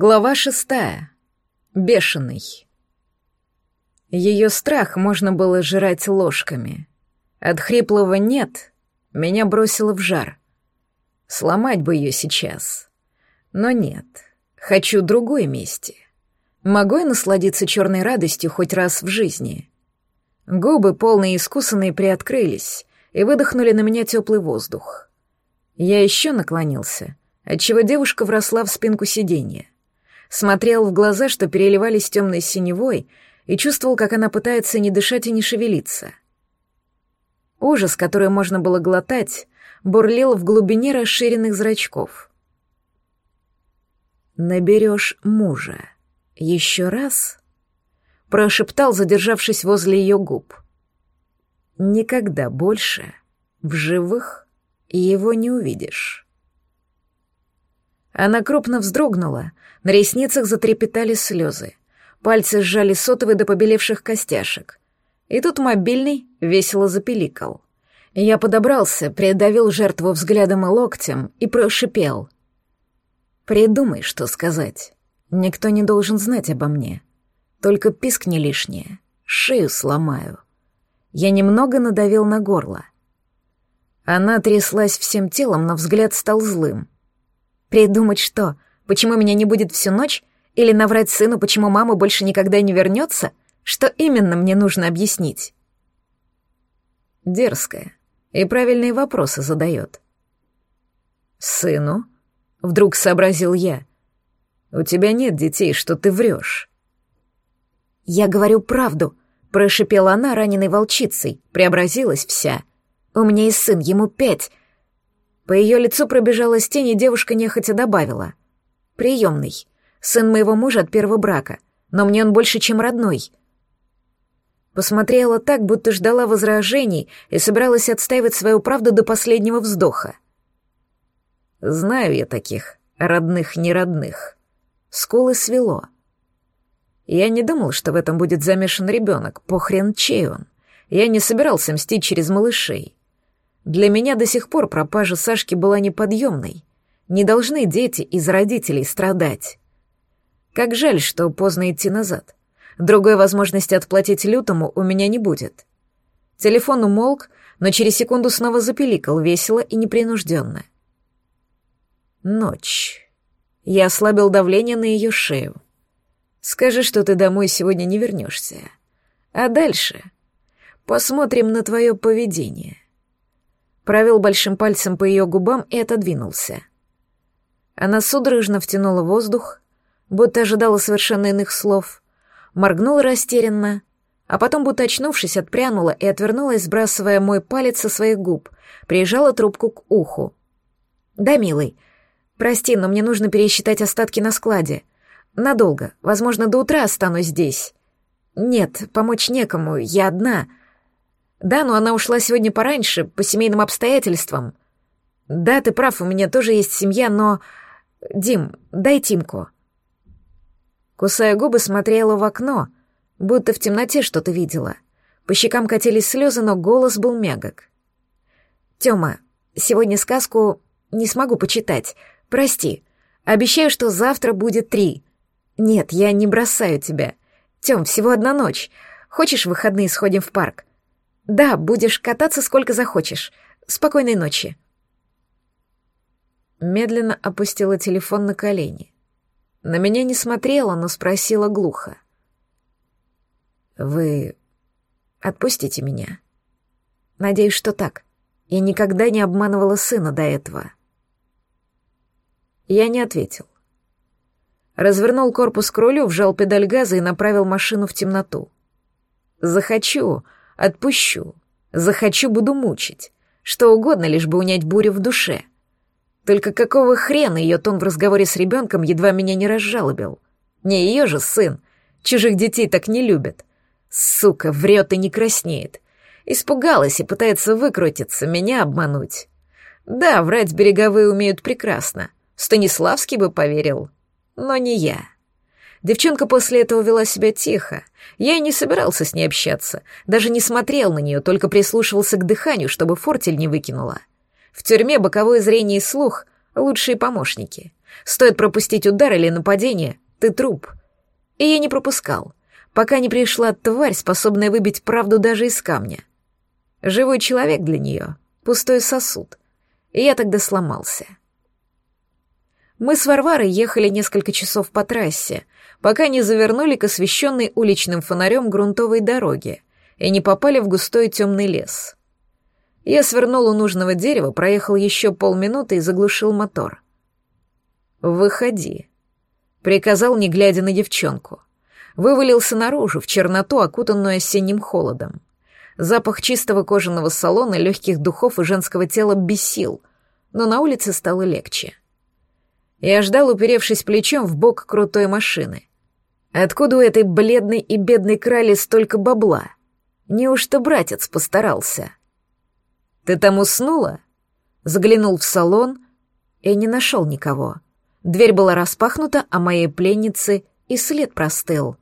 Глава шестая. Бешеный. Ее страх можно было жрать ложками. От хриплого «нет» меня бросило в жар. Сломать бы ее сейчас. Но нет, хочу другой мести. Могу я насладиться черной радостью хоть раз в жизни? Губы, полные искусанные, приоткрылись и выдохнули на меня теплый воздух. Я еще наклонился, отчего девушка вросла в спинку сиденья смотрел в глаза, что переливались темной синевой, и чувствовал, как она пытается не дышать и не шевелиться. Ужас, который можно было глотать, бурлил в глубине расширенных зрачков. «Наберешь мужа. Еще раз?» — прошептал, задержавшись возле ее губ. «Никогда больше в живых его не увидишь». Она крупно вздрогнула, на ресницах затрепетали слезы. Пальцы сжали сотовый до побелевших костяшек. И тут мобильный весело запеликал. Я подобрался, придавил жертву взглядом и локтем и прошипел. «Придумай, что сказать. Никто не должен знать обо мне. Только пискни лишнее. Шею сломаю». Я немного надавил на горло. Она тряслась всем телом, но взгляд стал злым. «Придумать что? Почему меня не будет всю ночь? Или наврать сыну, почему мама больше никогда не вернется? Что именно мне нужно объяснить? Дерзкая и правильные вопросы задает. «Сыну?» — вдруг сообразил я. «У тебя нет детей, что ты врешь». «Я говорю правду», — прошипела она раненой волчицей, преобразилась вся. «У меня есть сын, ему пять». По ее лицу пробежала тень, и девушка нехотя добавила — Приемный. Сын моего мужа от первого брака. Но мне он больше, чем родной. Посмотрела так, будто ждала возражений и собиралась отстаивать свою правду до последнего вздоха. Знаю я таких, родных-неродных. Скулы свело. Я не думал, что в этом будет замешан ребенок, похрен чей он. Я не собирался мстить через малышей. Для меня до сих пор пропажа Сашки была неподъемной. Не должны дети из родителей страдать. Как жаль, что поздно идти назад. Другой возможности отплатить лютому у меня не будет. Телефон умолк, но через секунду снова запеликал весело и непринужденно. Ночь. Я ослабил давление на ее шею. Скажи, что ты домой сегодня не вернешься. А дальше посмотрим на твое поведение. Провел большим пальцем по ее губам и отодвинулся. Она судорожно втянула воздух, будто ожидала совершенно иных слов, моргнула растерянно, а потом, будто очнувшись, отпрянула и отвернулась, сбрасывая мой палец со своих губ, прижала трубку к уху. «Да, милый, прости, но мне нужно пересчитать остатки на складе. Надолго, возможно, до утра останусь здесь. Нет, помочь некому, я одна. Да, но она ушла сегодня пораньше, по семейным обстоятельствам. Да, ты прав, у меня тоже есть семья, но...» «Дим, дай Тимку». Кусая губы, смотрела в окно, будто в темноте что-то видела. По щекам катились слезы, но голос был мягок. «Тёма, сегодня сказку не смогу почитать. Прости. Обещаю, что завтра будет три. Нет, я не бросаю тебя. Тём, всего одна ночь. Хочешь, в выходные сходим в парк? Да, будешь кататься сколько захочешь. Спокойной ночи». Медленно опустила телефон на колени. На меня не смотрела, но спросила глухо. «Вы отпустите меня?» «Надеюсь, что так. Я никогда не обманывала сына до этого». Я не ответил. Развернул корпус к рулю, вжал педаль газа и направил машину в темноту. «Захочу, отпущу. Захочу, буду мучить. Что угодно, лишь бы унять бурю в душе». Только какого хрена ее тон в разговоре с ребенком едва меня не разжалобил? Не ее же сын. Чужих детей так не любят. Сука, врет и не краснеет. Испугалась и пытается выкрутиться, меня обмануть. Да, врать береговые умеют прекрасно. Станиславский бы поверил. Но не я. Девчонка после этого вела себя тихо. Я и не собирался с ней общаться. Даже не смотрел на нее, только прислушивался к дыханию, чтобы фортель не выкинула. В тюрьме боковое зрение и слух — лучшие помощники. Стоит пропустить удар или нападение, ты труп. И я не пропускал, пока не пришла тварь, способная выбить правду даже из камня. Живой человек для нее — пустой сосуд. И я тогда сломался. Мы с Варварой ехали несколько часов по трассе, пока не завернули к освещенной уличным фонарем грунтовой дороге и не попали в густой темный лес. Я свернул у нужного дерева, проехал еще полминуты и заглушил мотор. «Выходи», — приказал, не глядя на девчонку. Вывалился наружу, в черноту, окутанную осенним холодом. Запах чистого кожаного салона, легких духов и женского тела бесил, но на улице стало легче. Я ждал, уперевшись плечом в бок крутой машины. Откуда у этой бледной и бедной крали столько бабла? Неужто братец постарался? «Ты там уснула?» Заглянул в салон и не нашел никого. Дверь была распахнута, а моей пленницы и след простыл.